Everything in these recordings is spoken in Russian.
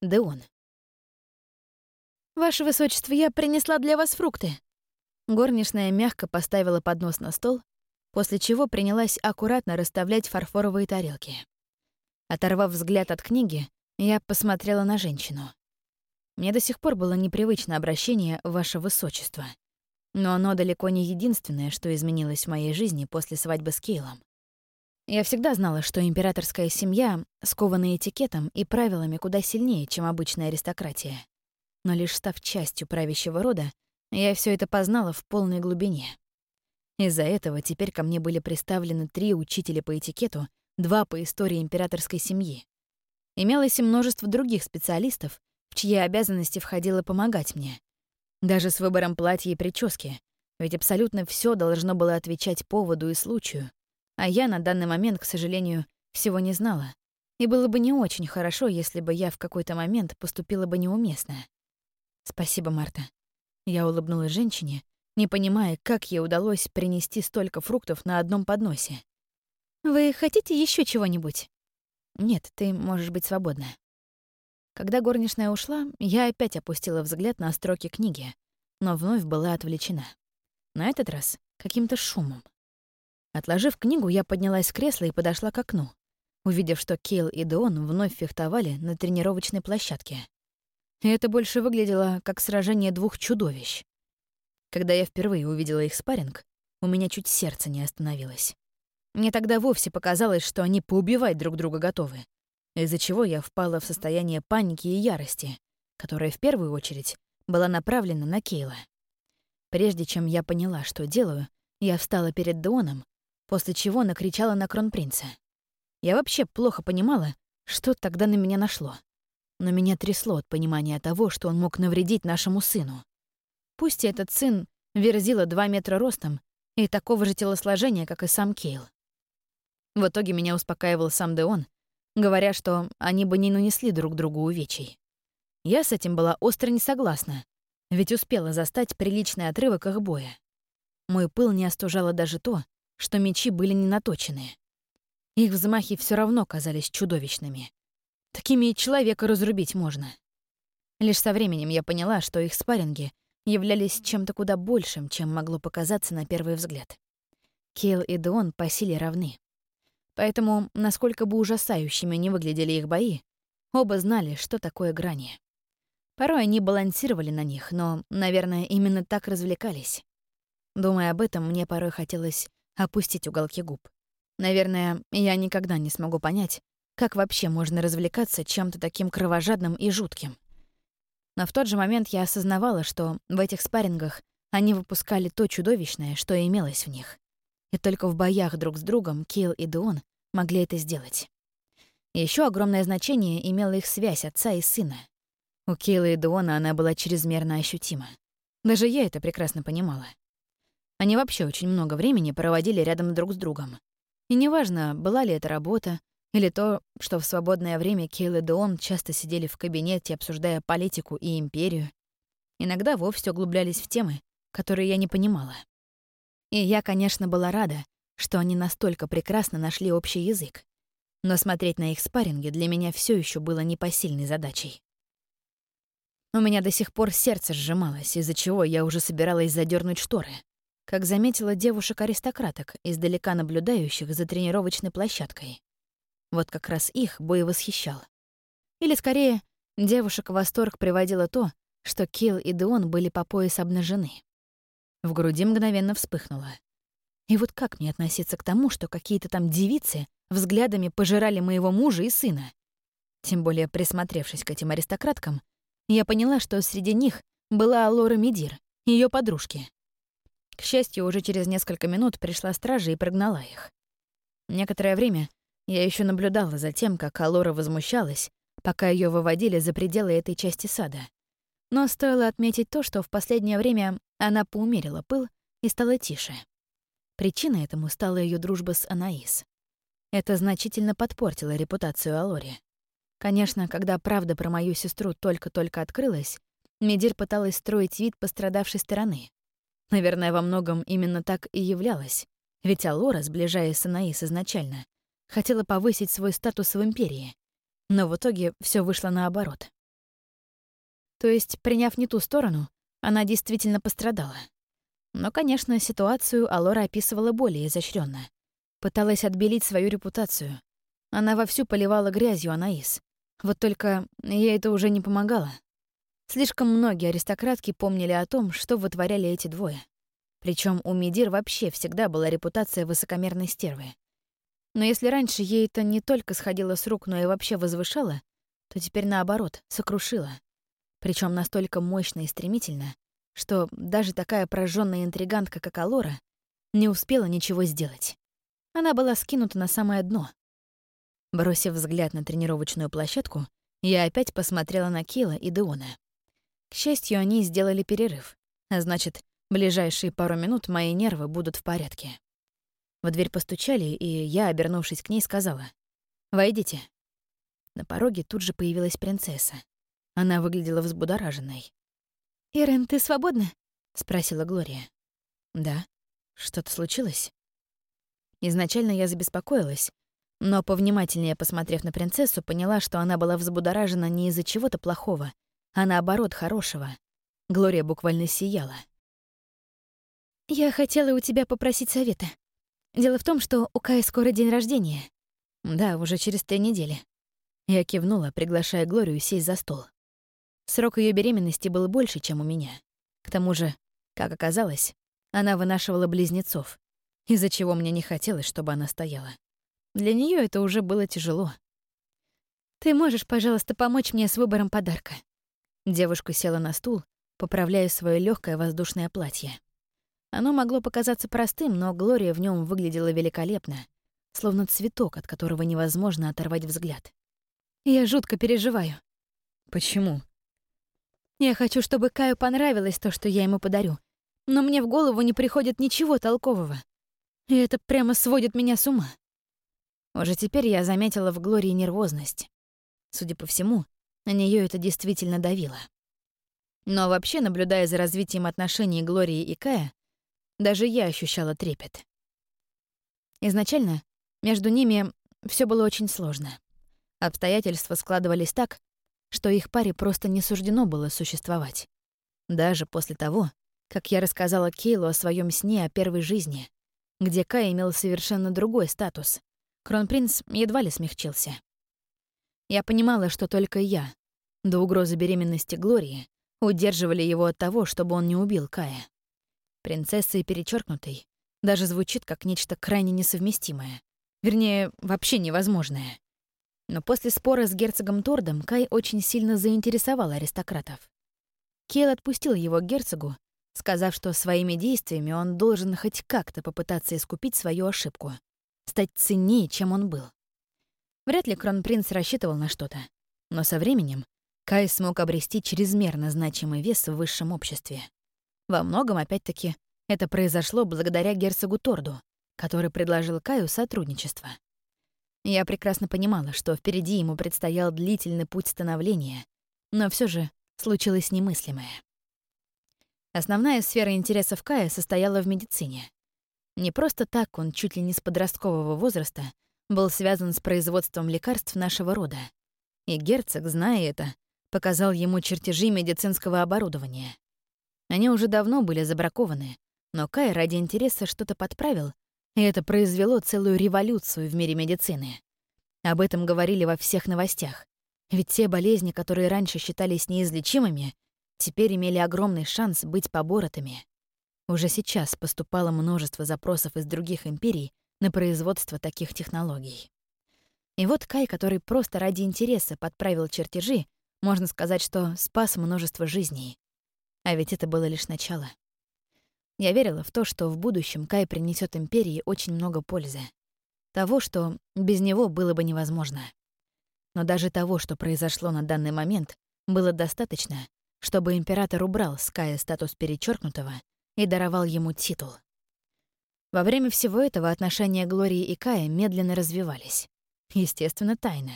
Деон. «Ваше высочество, я принесла для вас фрукты». Горничная мягко поставила поднос на стол, после чего принялась аккуратно расставлять фарфоровые тарелки. Оторвав взгляд от книги, я посмотрела на женщину. Мне до сих пор было непривычно обращение «Ваше Высочество». Но оно далеко не единственное, что изменилось в моей жизни после свадьбы с Кейлом. Я всегда знала, что императорская семья скована этикетом и правилами куда сильнее, чем обычная аристократия. Но лишь став частью правящего рода, я все это познала в полной глубине. Из-за этого теперь ко мне были представлены три учителя по этикету, два по истории императорской семьи. Имелось и множество других специалистов, в чьи обязанности входило помогать мне. Даже с выбором платья и прически, ведь абсолютно все должно было отвечать поводу и случаю, а я на данный момент, к сожалению, всего не знала. И было бы не очень хорошо, если бы я в какой-то момент поступила бы неуместно. Спасибо, Марта. Я улыбнулась женщине, не понимая, как ей удалось принести столько фруктов на одном подносе. «Вы хотите еще чего-нибудь?» «Нет, ты можешь быть свободна». Когда горничная ушла, я опять опустила взгляд на строки книги, но вновь была отвлечена. На этот раз каким-то шумом. Отложив книгу, я поднялась с кресла и подошла к окну, увидев, что Кейл и Дон вновь фехтовали на тренировочной площадке. И это больше выглядело как сражение двух чудовищ. Когда я впервые увидела их спарринг, у меня чуть сердце не остановилось. Мне тогда вовсе показалось, что они поубивать друг друга готовы, из-за чего я впала в состояние паники и ярости, которая в первую очередь была направлена на Кейла. Прежде чем я поняла, что делаю, я встала перед Доном после чего накричала на кронпринца. Я вообще плохо понимала, что тогда на меня нашло. Но меня трясло от понимания того, что он мог навредить нашему сыну. Пусть и этот сын верзила два метра ростом и такого же телосложения, как и сам Кейл. В итоге меня успокаивал сам Деон, говоря, что они бы не нанесли друг другу увечий. Я с этим была остро не согласна, ведь успела застать приличный отрывок их боя. Мой пыл не остужало даже то, что мечи были не наточены. Их взмахи все равно казались чудовищными. Такими и человека разрубить можно. Лишь со временем я поняла, что их спарринги являлись чем-то куда большим, чем могло показаться на первый взгляд. Кейл и Деон по силе равны. Поэтому, насколько бы ужасающими не выглядели их бои, оба знали, что такое грани. Порой они балансировали на них, но, наверное, именно так развлекались. Думая об этом, мне порой хотелось опустить уголки губ. Наверное, я никогда не смогу понять, как вообще можно развлекаться чем-то таким кровожадным и жутким. Но в тот же момент я осознавала, что в этих спаррингах они выпускали то чудовищное, что имелось в них. И только в боях друг с другом Килл и Дуон могли это сделать. Еще огромное значение имела их связь отца и сына. У Кейла и Дуона она была чрезмерно ощутима. Даже я это прекрасно понимала. Они вообще очень много времени проводили рядом друг с другом. И неважно, была ли это работа, или то, что в свободное время Кейл и Деон часто сидели в кабинете, обсуждая политику и империю. Иногда вовсе углублялись в темы, которые я не понимала. И я, конечно, была рада, что они настолько прекрасно нашли общий язык. Но смотреть на их спарринги для меня все еще было непосильной задачей. У меня до сих пор сердце сжималось, из-за чего я уже собиралась задернуть шторы — как заметила девушек-аристократок, издалека наблюдающих за тренировочной площадкой. Вот как раз их бой восхищал. Или, скорее, девушек в восторг приводило то, что Килл и Деон были по пояс обнажены. В груди мгновенно вспыхнуло. И вот как мне относиться к тому, что какие-то там девицы взглядами пожирали моего мужа и сына? Тем более, присмотревшись к этим аристократкам, я поняла, что среди них была Алора Медир, ее подружки. К счастью, уже через несколько минут пришла стража и прогнала их. Некоторое время я еще наблюдала за тем, как Алора возмущалась, пока ее выводили за пределы этой части сада. Но стоило отметить то, что в последнее время она поумерила пыл и стала тише. Причиной этому стала ее дружба с Анаис. Это значительно подпортило репутацию Алори. Конечно, когда правда про мою сестру только-только открылась, Медир пыталась строить вид пострадавшей стороны. Наверное, во многом именно так и являлось. Ведь Алора, сближаясь с Анаис изначально, хотела повысить свой статус в Империи. Но в итоге все вышло наоборот. То есть, приняв не ту сторону, она действительно пострадала. Но, конечно, ситуацию Алора описывала более изощренно. Пыталась отбелить свою репутацию. Она вовсю поливала грязью Анаис. Вот только ей это уже не помогало. Слишком многие аристократки помнили о том, что вытворяли эти двое. Причем у Медир вообще всегда была репутация высокомерной стервы. Но если раньше ей это не только сходило с рук, но и вообще возвышало, то теперь наоборот, сокрушило. Причем настолько мощно и стремительно, что даже такая прожженная интригантка, как Алора, не успела ничего сделать. Она была скинута на самое дно. Бросив взгляд на тренировочную площадку, я опять посмотрела на Кила и Деона. К счастью, они сделали перерыв, а значит, ближайшие пару минут мои нервы будут в порядке. В дверь постучали, и я, обернувшись к ней, сказала «Войдите». На пороге тут же появилась принцесса. Она выглядела взбудораженной. «Ирен, ты свободна?» — спросила Глория. «Да. Что-то случилось?» Изначально я забеспокоилась, но, повнимательнее посмотрев на принцессу, поняла, что она была взбудоражена не из-за чего-то плохого, а наоборот хорошего. Глория буквально сияла. «Я хотела у тебя попросить совета. Дело в том, что у Каи скоро день рождения. Да, уже через три недели». Я кивнула, приглашая Глорию сесть за стол. Срок ее беременности был больше, чем у меня. К тому же, как оказалось, она вынашивала близнецов, из-за чего мне не хотелось, чтобы она стояла. Для нее это уже было тяжело. «Ты можешь, пожалуйста, помочь мне с выбором подарка?» Девушка села на стул, поправляя свое легкое воздушное платье. Оно могло показаться простым, но Глория в нем выглядела великолепно, словно цветок, от которого невозможно оторвать взгляд. Я жутко переживаю. Почему? Я хочу, чтобы Каю понравилось то, что я ему подарю, но мне в голову не приходит ничего толкового. И это прямо сводит меня с ума. Уже теперь я заметила в Глории нервозность. Судя по всему, на нее это действительно давило. Но вообще, наблюдая за развитием отношений Глории и Кая, даже я ощущала трепет. Изначально между ними все было очень сложно. Обстоятельства складывались так, что их паре просто не суждено было существовать. Даже после того, как я рассказала Кейлу о своем сне о первой жизни, где Кай имел совершенно другой статус. Кронпринц едва ли смягчился. Я понимала, что только я, до угрозы беременности Глории, удерживали его от того, чтобы он не убил Кая. Принцесса и перечеркнутый даже звучит как нечто крайне несовместимое. Вернее, вообще невозможное. Но после спора с герцогом Тордом Кай очень сильно заинтересовал аристократов. Кейл отпустил его к герцогу, сказав, что своими действиями он должен хоть как-то попытаться искупить свою ошибку, стать ценнее, чем он был. Вряд ли кронпринц рассчитывал на что-то, но со временем Кай смог обрести чрезмерно значимый вес в высшем обществе. Во многом, опять-таки, это произошло благодаря герцогу Торду, который предложил Каю сотрудничество. Я прекрасно понимала, что впереди ему предстоял длительный путь становления, но все же случилось немыслимое. Основная сфера интересов Кая состояла в медицине. Не просто так он чуть ли не с подросткового возраста был связан с производством лекарств нашего рода. И герцог, зная это, показал ему чертежи медицинского оборудования. Они уже давно были забракованы, но Кай ради интереса что-то подправил, и это произвело целую революцию в мире медицины. Об этом говорили во всех новостях. Ведь те болезни, которые раньше считались неизлечимыми, теперь имели огромный шанс быть поборотыми. Уже сейчас поступало множество запросов из других империй на производство таких технологий. И вот Кай, который просто ради интереса подправил чертежи, можно сказать, что спас множество жизней. А ведь это было лишь начало. Я верила в то, что в будущем Кай принесет империи очень много пользы. Того, что без него было бы невозможно. Но даже того, что произошло на данный момент, было достаточно, чтобы император убрал с Кая статус перечеркнутого и даровал ему титул. Во время всего этого отношения Глории и Кая медленно развивались. Естественно, тайно.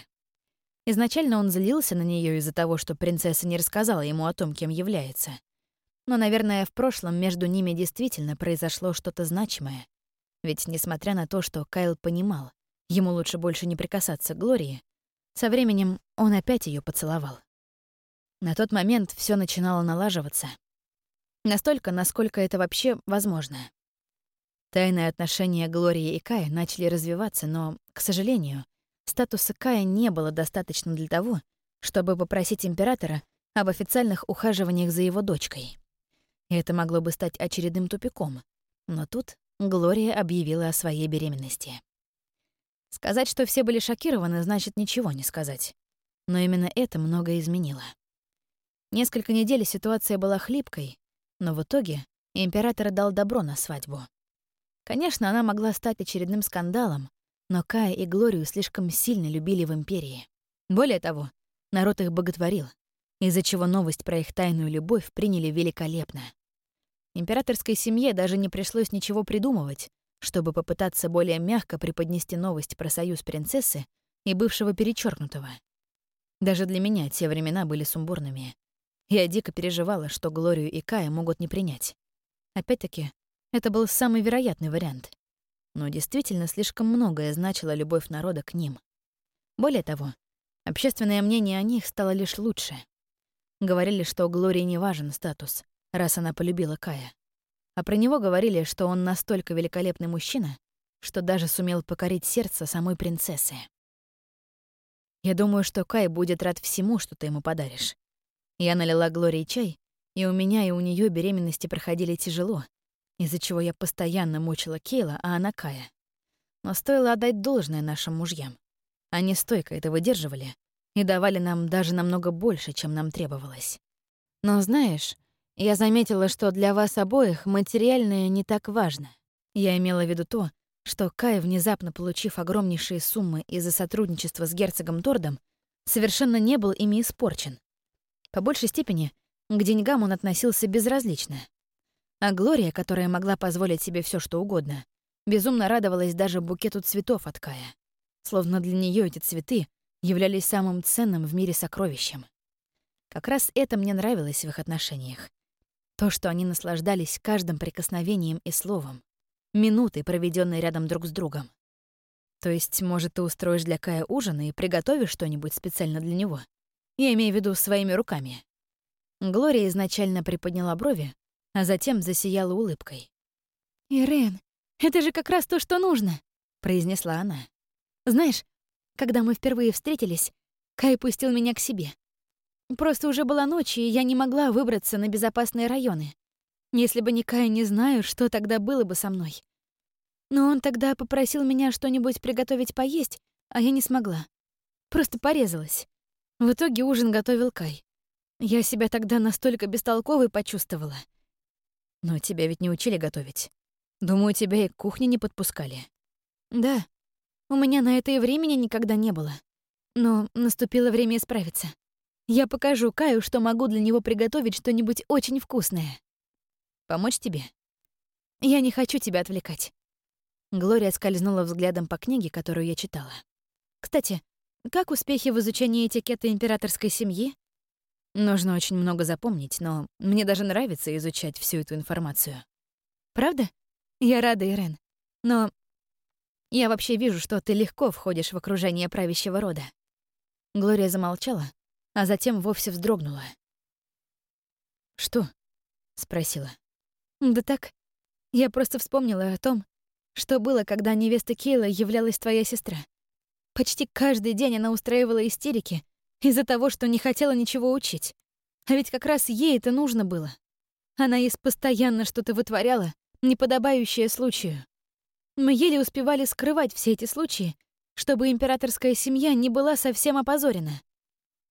Изначально он злился на нее из-за того, что принцесса не рассказала ему о том, кем является. Но, наверное, в прошлом между ними действительно произошло что-то значимое. Ведь, несмотря на то, что Кайл понимал, ему лучше больше не прикасаться к Глории, со временем он опять ее поцеловал. На тот момент все начинало налаживаться. Настолько, насколько это вообще возможно. Тайные отношения Глории и Кая начали развиваться, но, к сожалению, статуса Кая не было достаточно для того, чтобы попросить императора об официальных ухаживаниях за его дочкой. И это могло бы стать очередным тупиком. Но тут Глория объявила о своей беременности. Сказать, что все были шокированы, значит ничего не сказать. Но именно это многое изменило. Несколько недель ситуация была хлипкой, но в итоге император дал добро на свадьбу. Конечно, она могла стать очередным скандалом, но Кая и Глорию слишком сильно любили в Империи. Более того, народ их боготворил, из-за чего новость про их тайную любовь приняли великолепно. Императорской семье даже не пришлось ничего придумывать, чтобы попытаться более мягко преподнести новость про союз принцессы и бывшего перечеркнутого. Даже для меня те времена были сумбурными. Я дико переживала, что Глорию и Кая могут не принять. Опять-таки, это был самый вероятный вариант. Но действительно слишком многое значило любовь народа к ним. Более того, общественное мнение о них стало лишь лучше. Говорили, что Глории не важен статус, раз она полюбила Кая. А про него говорили, что он настолько великолепный мужчина, что даже сумел покорить сердце самой принцессы. Я думаю, что Кай будет рад всему, что ты ему подаришь. Я налила Глории чай, и у меня и у нее беременности проходили тяжело, из-за чего я постоянно мучила Кейла, а она Кая. Но стоило отдать должное нашим мужьям. Они стойко это выдерживали и давали нам даже намного больше, чем нам требовалось. Но знаешь, я заметила, что для вас обоих материальное не так важно. Я имела в виду то, что Кай, внезапно получив огромнейшие суммы из-за сотрудничества с герцогом Тордом, совершенно не был ими испорчен. По большей степени к деньгам он относился безразлично. А Глория, которая могла позволить себе все что угодно, безумно радовалась даже букету цветов от Кая. Словно для нее эти цветы являлись самым ценным в мире сокровищем. Как раз это мне нравилось в их отношениях. То, что они наслаждались каждым прикосновением и словом, минуты, проведенные рядом друг с другом. То есть, может, ты устроишь для Кая ужин и приготовишь что-нибудь специально для него? Я имею в виду своими руками. Глория изначально приподняла брови, а затем засияла улыбкой. «Ирен, это же как раз то, что нужно», — произнесла она. «Знаешь, когда мы впервые встретились, Кай пустил меня к себе. Просто уже была ночь, и я не могла выбраться на безопасные районы. Если бы не Кай, не знаю, что тогда было бы со мной. Но он тогда попросил меня что-нибудь приготовить поесть, а я не смогла. Просто порезалась. В итоге ужин готовил Кай. Я себя тогда настолько бестолковой почувствовала. Но тебя ведь не учили готовить. Думаю, тебя и к кухне не подпускали. Да, у меня на это и времени никогда не было. Но наступило время исправиться. Я покажу Каю, что могу для него приготовить что-нибудь очень вкусное. Помочь тебе? Я не хочу тебя отвлекать. Глория скользнула взглядом по книге, которую я читала. Кстати, как успехи в изучении этикета императорской семьи? Нужно очень много запомнить, но мне даже нравится изучать всю эту информацию. Правда? Я рада, Ирен. Но я вообще вижу, что ты легко входишь в окружение правящего рода. Глория замолчала, а затем вовсе вздрогнула. «Что?» — спросила. «Да так. Я просто вспомнила о том, что было, когда невеста Кейла являлась твоя сестра. Почти каждый день она устраивала истерики из-за того, что не хотела ничего учить. А ведь как раз ей это нужно было. Она из постоянно что-то вытворяла, неподобающее случаю. Мы еле успевали скрывать все эти случаи, чтобы императорская семья не была совсем опозорена.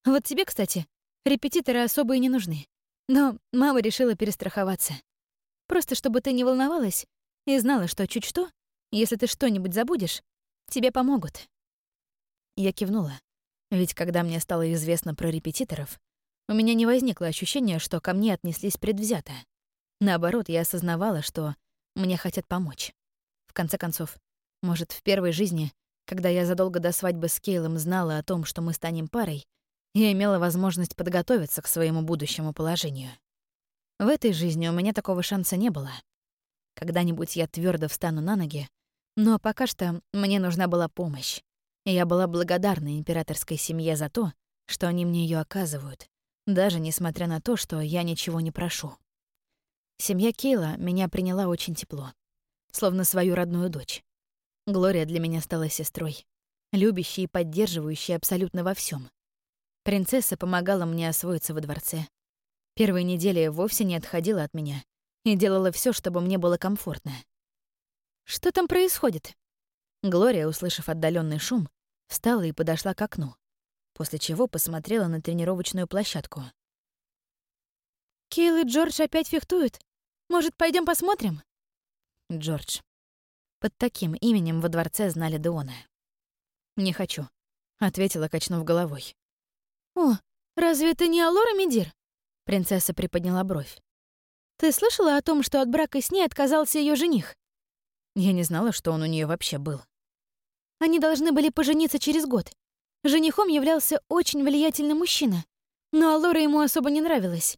Вот тебе, кстати, репетиторы особо и не нужны. Но мама решила перестраховаться. Просто чтобы ты не волновалась и знала, что чуть что, если ты что-нибудь забудешь, тебе помогут. Я кивнула. Ведь когда мне стало известно про репетиторов, у меня не возникло ощущения, что ко мне отнеслись предвзято. Наоборот, я осознавала, что мне хотят помочь. В конце концов, может, в первой жизни, когда я задолго до свадьбы с Кейлом знала о том, что мы станем парой, я имела возможность подготовиться к своему будущему положению. В этой жизни у меня такого шанса не было. Когда-нибудь я твердо встану на ноги, но пока что мне нужна была помощь. Я была благодарна императорской семье за то, что они мне ее оказывают, даже несмотря на то, что я ничего не прошу. Семья Кейла меня приняла очень тепло, словно свою родную дочь. Глория для меня стала сестрой, любящей и поддерживающей абсолютно во всем. Принцесса помогала мне освоиться во дворце. Первые недели вовсе не отходила от меня и делала все, чтобы мне было комфортно. «Что там происходит?» Глория, услышав отдаленный шум, встала и подошла к окну, после чего посмотрела на тренировочную площадку. «Кейл и Джордж опять фехтуют. Может, пойдем посмотрим?» Джордж. Под таким именем во дворце знали Деона. «Не хочу», — ответила, качнув головой. «О, разве это не Алора Медир?» Принцесса приподняла бровь. «Ты слышала о том, что от брака с ней отказался ее жених?» Я не знала, что он у нее вообще был. Они должны были пожениться через год. Женихом являлся очень влиятельный мужчина, но Алора ему особо не нравилась.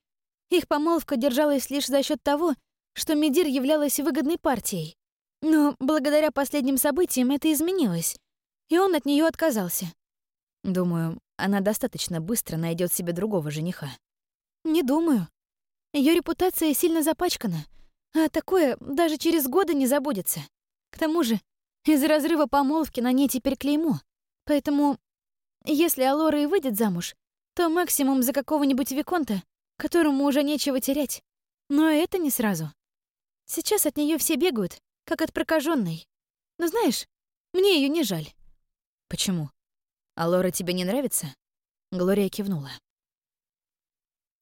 Их помолвка держалась лишь за счет того, что Медир являлась выгодной партией. Но благодаря последним событиям это изменилось, и он от нее отказался. Думаю, она достаточно быстро найдет себе другого жениха. Не думаю. Ее репутация сильно запачкана, а такое даже через годы не забудется. К тому же, из-за разрыва помолвки на ней теперь клеймо. Поэтому, если Алора и выйдет замуж, то максимум за какого-нибудь Виконта, которому уже нечего терять. Но это не сразу. Сейчас от нее все бегают, как от прокаженной. Но знаешь, мне ее не жаль. Почему? А Лора тебе не нравится? Глория кивнула.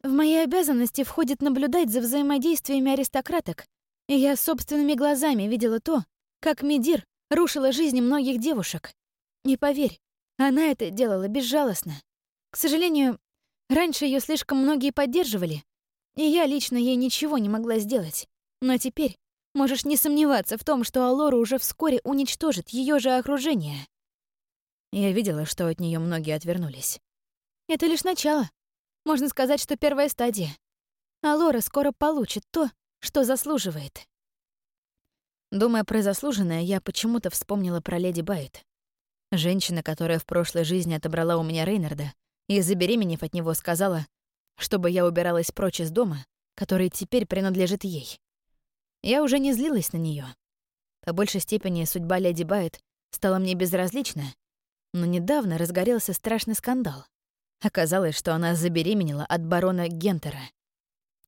В мои обязанности входит наблюдать за взаимодействиями аристократок, и я собственными глазами видела то, как Медир рушила жизни многих девушек. И поверь, она это делала безжалостно. К сожалению, раньше ее слишком многие поддерживали, и я лично ей ничего не могла сделать. Но теперь можешь не сомневаться в том, что Алора уже вскоре уничтожит ее же окружение. Я видела, что от нее многие отвернулись. Это лишь начало. Можно сказать, что первая стадия. Алора скоро получит то, что заслуживает. Думая про заслуженное, я почему-то вспомнила про леди Байт. Женщина, которая в прошлой жизни отобрала у меня Рейнарда и, забеременев от него, сказала, чтобы я убиралась прочь из дома, который теперь принадлежит ей. Я уже не злилась на нее. По большей степени судьба леди Байт стала мне безразлична, но недавно разгорелся страшный скандал. Оказалось, что она забеременела от барона Гентера.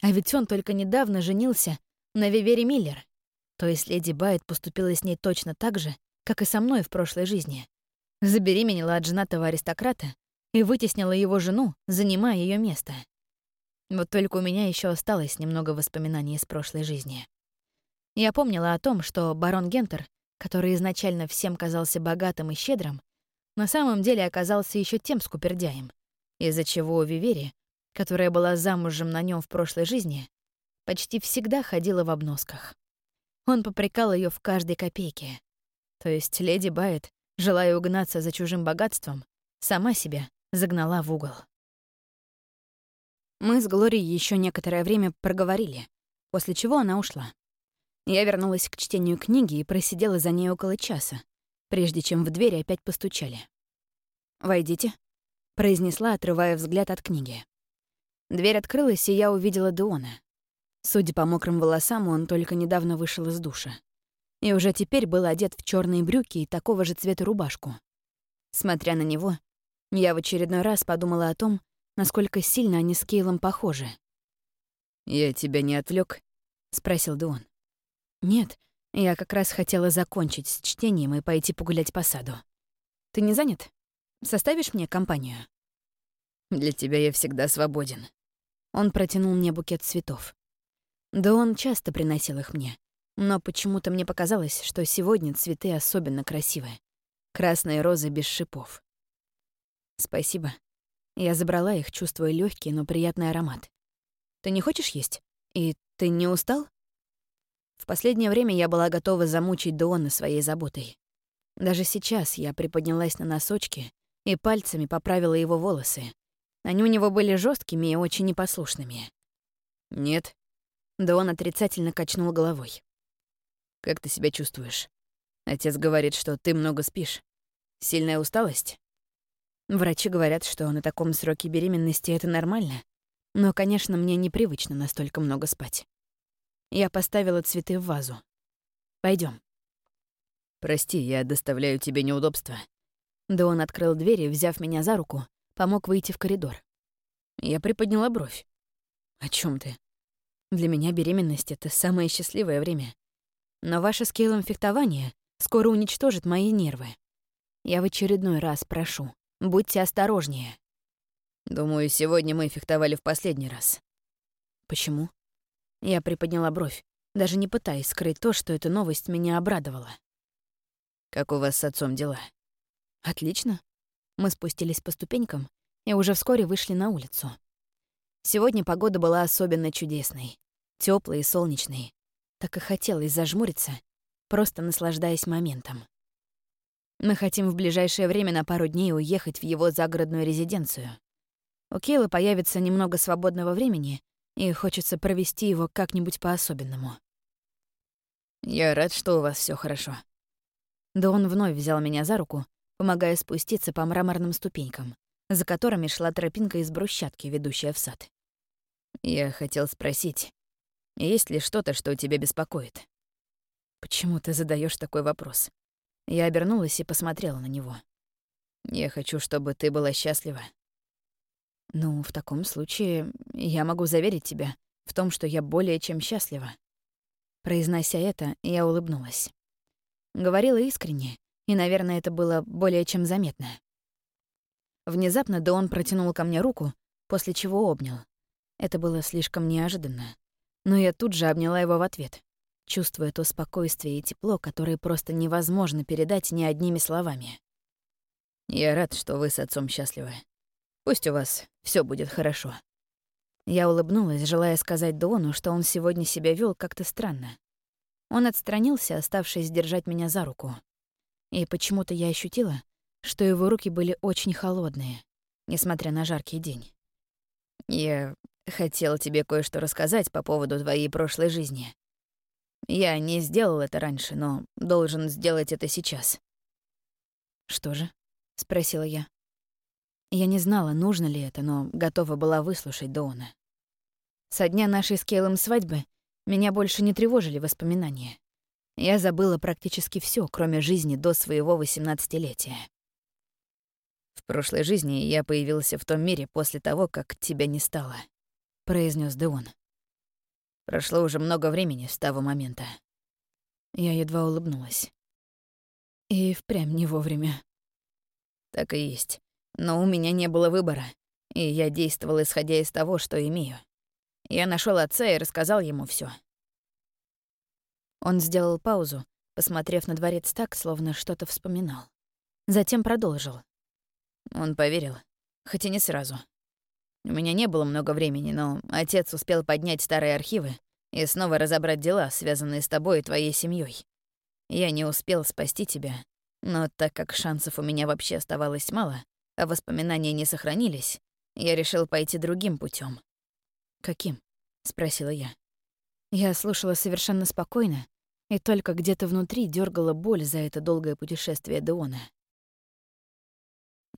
А ведь он только недавно женился на Вивере Миллер. То есть леди Байт поступила с ней точно так же, как и со мной в прошлой жизни. Забеременела от женатого аристократа и вытеснила его жену, занимая ее место. Вот только у меня еще осталось немного воспоминаний из прошлой жизни. Я помнила о том, что барон Гентер, который изначально всем казался богатым и щедрым, на самом деле оказался еще тем скупердяем, из-за чего Вивери, которая была замужем на нем в прошлой жизни, почти всегда ходила в обносках. Он попрекал ее в каждой копейке. То есть леди Байет, желая угнаться за чужим богатством, сама себя загнала в угол. Мы с Глорией еще некоторое время проговорили, после чего она ушла. Я вернулась к чтению книги и просидела за ней около часа, прежде чем в дверь опять постучали. «Войдите», — произнесла, отрывая взгляд от книги. Дверь открылась, и я увидела Дуона. Судя по мокрым волосам, он только недавно вышел из душа. И уже теперь был одет в черные брюки и такого же цвета рубашку. Смотря на него, я в очередной раз подумала о том, насколько сильно они с Кейлом похожи. «Я тебя не отвлек? спросил Дуон. «Нет, я как раз хотела закончить с чтением и пойти погулять по саду. Ты не занят? Составишь мне компанию?» «Для тебя я всегда свободен». Он протянул мне букет цветов. Да он часто приносил их мне, но почему-то мне показалось, что сегодня цветы особенно красивые. Красные розы без шипов. «Спасибо». Я забрала их, чувствуя легкий, но приятный аромат. «Ты не хочешь есть? И ты не устал?» В последнее время я была готова замучить Дуона своей заботой. Даже сейчас я приподнялась на носочки и пальцами поправила его волосы. Они у него были жесткими и очень непослушными. «Нет». Дуон отрицательно качнул головой. «Как ты себя чувствуешь? Отец говорит, что ты много спишь. Сильная усталость?» Врачи говорят, что на таком сроке беременности это нормально. Но, конечно, мне непривычно настолько много спать. Я поставила цветы в вазу. Пойдем. «Прости, я доставляю тебе неудобства». Да он открыл дверь и, взяв меня за руку, помог выйти в коридор. Я приподняла бровь. «О чем ты? Для меня беременность — это самое счастливое время. Но ваше с Кейлом фехтование скоро уничтожит мои нервы. Я в очередной раз прошу, будьте осторожнее». «Думаю, сегодня мы фехтовали в последний раз». «Почему?» Я приподняла бровь, даже не пытаясь скрыть то, что эта новость меня обрадовала. «Как у вас с отцом дела?» «Отлично». Мы спустились по ступенькам и уже вскоре вышли на улицу. Сегодня погода была особенно чудесной, теплой и солнечной. Так и хотелось зажмуриться, просто наслаждаясь моментом. Мы хотим в ближайшее время на пару дней уехать в его загородную резиденцию. У Кейла появится немного свободного времени, и хочется провести его как-нибудь по-особенному. «Я рад, что у вас все хорошо». Да он вновь взял меня за руку, помогая спуститься по мраморным ступенькам, за которыми шла тропинка из брусчатки, ведущая в сад. «Я хотел спросить, есть ли что-то, что тебя беспокоит?» «Почему ты задаешь такой вопрос?» Я обернулась и посмотрела на него. «Я хочу, чтобы ты была счастлива». «Ну, в таком случае я могу заверить тебя в том, что я более чем счастлива». Произнося это, я улыбнулась. Говорила искренне, и, наверное, это было более чем заметно. Внезапно Дон протянул ко мне руку, после чего обнял. Это было слишком неожиданно. Но я тут же обняла его в ответ, чувствуя то спокойствие и тепло, которые просто невозможно передать ни одними словами. «Я рад, что вы с отцом счастливы. Пусть у вас все будет хорошо». Я улыбнулась, желая сказать Дону, что он сегодня себя вел как-то странно. Он отстранился, оставшись держать меня за руку. И почему-то я ощутила, что его руки были очень холодные, несмотря на жаркий день. «Я хотел тебе кое-что рассказать по поводу твоей прошлой жизни. Я не сделал это раньше, но должен сделать это сейчас». «Что же?» — спросила я. Я не знала, нужно ли это, но готова была выслушать Доуна. Со дня нашей с Кейлом свадьбы меня больше не тревожили воспоминания. Я забыла практически все, кроме жизни до своего восемнадцатилетия. «В прошлой жизни я появился в том мире после того, как тебя не стало», — произнес Деон. «Прошло уже много времени с того момента». Я едва улыбнулась. И впрямь не вовремя. Так и есть. Но у меня не было выбора, и я действовал, исходя из того, что имею. Я нашел отца и рассказал ему все. Он сделал паузу, посмотрев на дворец так, словно что-то вспоминал. Затем продолжил. Он поверил, хотя не сразу. У меня не было много времени, но отец успел поднять старые архивы и снова разобрать дела, связанные с тобой и твоей семьей. Я не успел спасти тебя, но так как шансов у меня вообще оставалось мало, а воспоминания не сохранились, я решил пойти другим путем. «Каким?» — спросила я. Я слушала совершенно спокойно, и только где-то внутри дергала боль за это долгое путешествие Деона.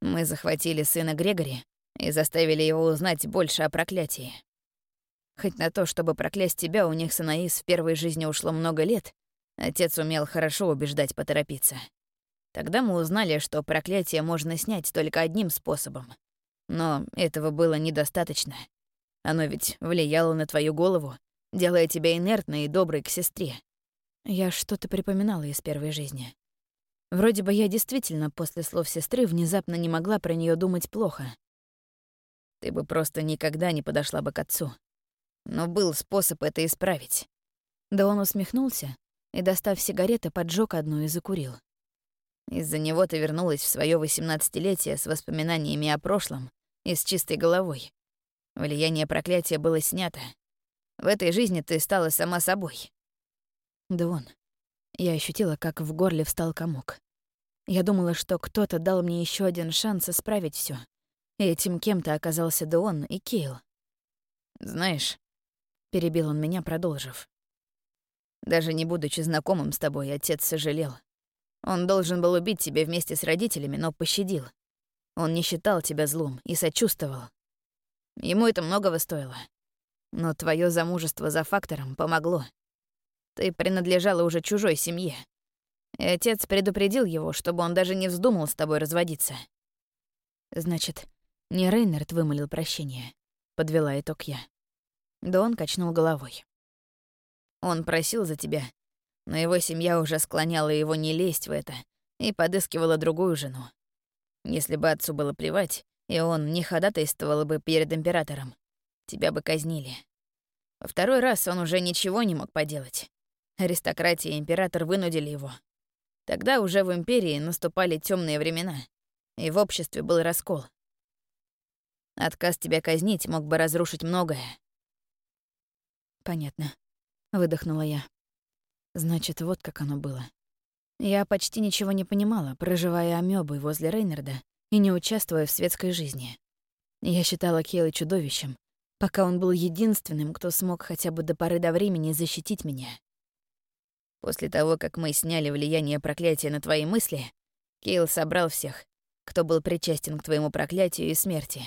Мы захватили сына Грегори и заставили его узнать больше о проклятии. Хоть на то, чтобы проклясть тебя, у них с Анаис в первой жизни ушло много лет, отец умел хорошо убеждать поторопиться. Тогда мы узнали, что проклятие можно снять только одним способом. Но этого было недостаточно. Оно ведь влияло на твою голову, делая тебя инертной и доброй к сестре. Я что-то припоминала из первой жизни. Вроде бы я действительно после слов сестры внезапно не могла про нее думать плохо. Ты бы просто никогда не подошла бы к отцу. Но был способ это исправить. Да он усмехнулся и, достав сигареты, поджег одну и закурил. Из-за него ты вернулась в свое восемнадцатилетие с воспоминаниями о прошлом и с чистой головой. Влияние проклятия было снято. В этой жизни ты стала сама собой. Да он. Я ощутила, как в горле встал комок. Я думала, что кто-то дал мне еще один шанс исправить все. И этим кем-то оказался Деон и Кейл. «Знаешь», — перебил он меня, продолжив, «даже не будучи знакомым с тобой, отец сожалел. Он должен был убить тебя вместе с родителями, но пощадил. Он не считал тебя злом и сочувствовал. Ему это многого стоило. Но твое замужество за фактором помогло. Ты принадлежала уже чужой семье. И отец предупредил его, чтобы он даже не вздумал с тобой разводиться. Значит, не Рейнард вымолил прощение, подвела итог я. Да он качнул головой. Он просил за тебя, но его семья уже склоняла его не лезть в это и подыскивала другую жену. Если бы отцу было плевать, и он не ходатайствовал бы перед императором, тебя бы казнили. Во второй раз он уже ничего не мог поделать. Аристократия и император вынудили его. Тогда уже в империи наступали темные времена, и в обществе был раскол. Отказ тебя казнить мог бы разрушить многое. «Понятно», — выдохнула я. Значит, вот как оно было. Я почти ничего не понимала, проживая амебой возле Рейнарда и не участвуя в светской жизни. Я считала Кейла чудовищем, пока он был единственным, кто смог хотя бы до поры до времени защитить меня. После того, как мы сняли влияние проклятия на твои мысли, Кейл собрал всех, кто был причастен к твоему проклятию и смерти.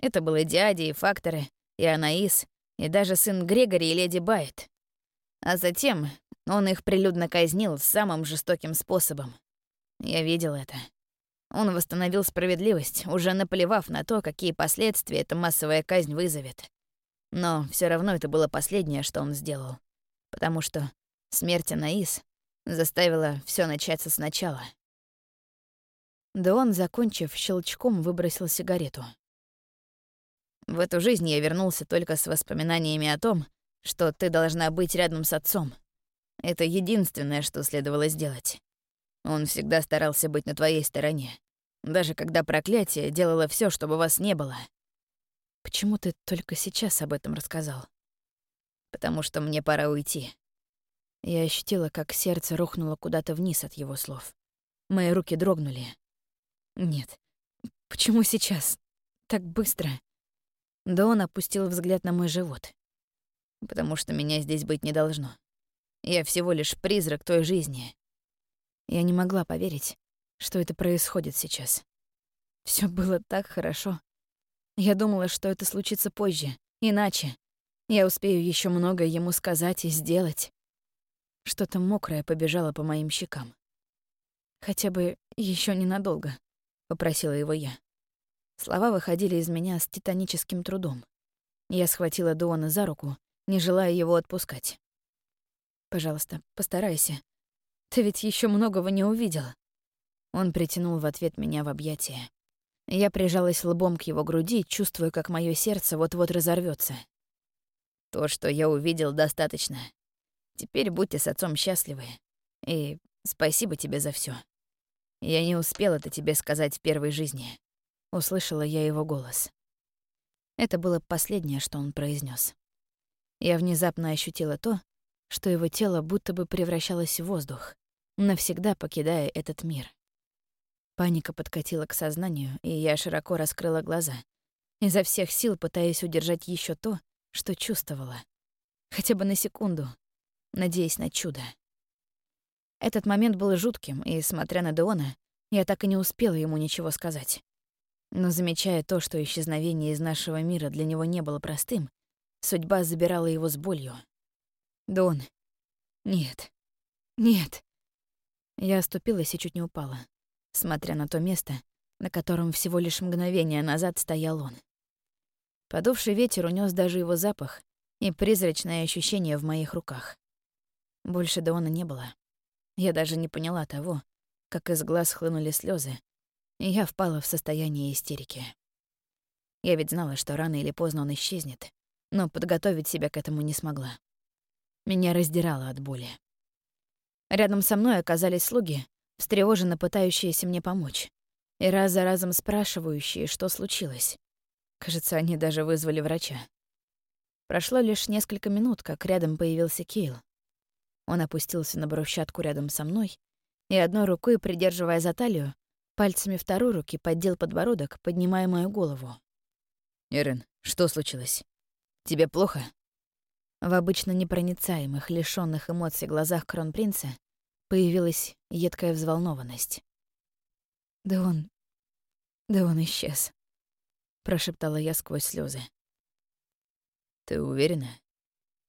Это были дяди и факторы, и Анаис, и даже сын Грегори и леди Байт. А затем он их прилюдно казнил самым жестоким способом. Я видел это. Он восстановил справедливость, уже наплевав на то, какие последствия эта массовая казнь вызовет. Но все равно это было последнее, что он сделал. Потому что смерть Анаис заставила все начаться сначала. Да он, закончив, щелчком выбросил сигарету. В эту жизнь я вернулся только с воспоминаниями о том, что ты должна быть рядом с отцом. Это единственное, что следовало сделать. Он всегда старался быть на твоей стороне. Даже когда проклятие делало все, чтобы вас не было. Почему ты только сейчас об этом рассказал? Потому что мне пора уйти. Я ощутила, как сердце рухнуло куда-то вниз от его слов. Мои руки дрогнули. Нет. Почему сейчас? Так быстро. Да он опустил взгляд на мой живот. Потому что меня здесь быть не должно. Я всего лишь призрак той жизни. Я не могла поверить, что это происходит сейчас. Все было так хорошо. Я думала, что это случится позже, иначе. Я успею еще много ему сказать и сделать. Что-то мокрое побежало по моим щекам. «Хотя бы еще ненадолго», — попросила его я. Слова выходили из меня с титаническим трудом. Я схватила Дуона за руку, не желая его отпускать. «Пожалуйста, постарайся. Ты ведь еще многого не увидел». Он притянул в ответ меня в объятия. Я прижалась лбом к его груди, чувствуя, как мое сердце вот-вот разорвется. «То, что я увидел, достаточно. Теперь будьте с отцом счастливы. И спасибо тебе за все. Я не успел это тебе сказать в первой жизни. Услышала я его голос. Это было последнее, что он произнес. Я внезапно ощутила то, что его тело будто бы превращалось в воздух, навсегда покидая этот мир. Паника подкатила к сознанию, и я широко раскрыла глаза, изо всех сил пытаясь удержать еще то, что чувствовала. Хотя бы на секунду, надеясь на чудо. Этот момент был жутким, и, смотря на Деона, я так и не успела ему ничего сказать. Но замечая то, что исчезновение из нашего мира для него не было простым, судьба забирала его с болью. «Дон, нет, нет». Я оступилась и чуть не упала, смотря на то место, на котором всего лишь мгновение назад стоял он. Подувший ветер унес даже его запах и призрачное ощущение в моих руках. Больше Дона не было. Я даже не поняла того, как из глаз хлынули слезы, я впала в состояние истерики. Я ведь знала, что рано или поздно он исчезнет, но подготовить себя к этому не смогла. Меня раздирало от боли. Рядом со мной оказались слуги, встревоженно пытающиеся мне помочь, и раз за разом спрашивающие, что случилось. Кажется, они даже вызвали врача. Прошло лишь несколько минут, как рядом появился Кейл. Он опустился на брусчатку рядом со мной и одной рукой, придерживая за талию, Пальцами второй руки поддел подбородок, поднимая мою голову. «Эрен, что случилось? Тебе плохо?» В обычно непроницаемых, лишённых эмоций глазах кронпринца появилась едкая взволнованность. Да он... да он исчез. — прошептала я сквозь слезы. «Ты уверена?»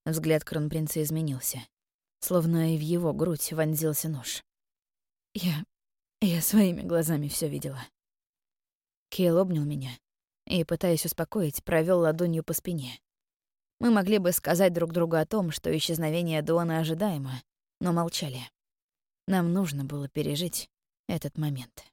Взгляд кронпринца изменился, словно и в его грудь вонзился нож. Я... я своими глазами все видела. Кейл обнял меня и, пытаясь успокоить, провел ладонью по спине. Мы могли бы сказать друг другу о том, что исчезновение Дуана ожидаемо, но молчали. Нам нужно было пережить этот момент.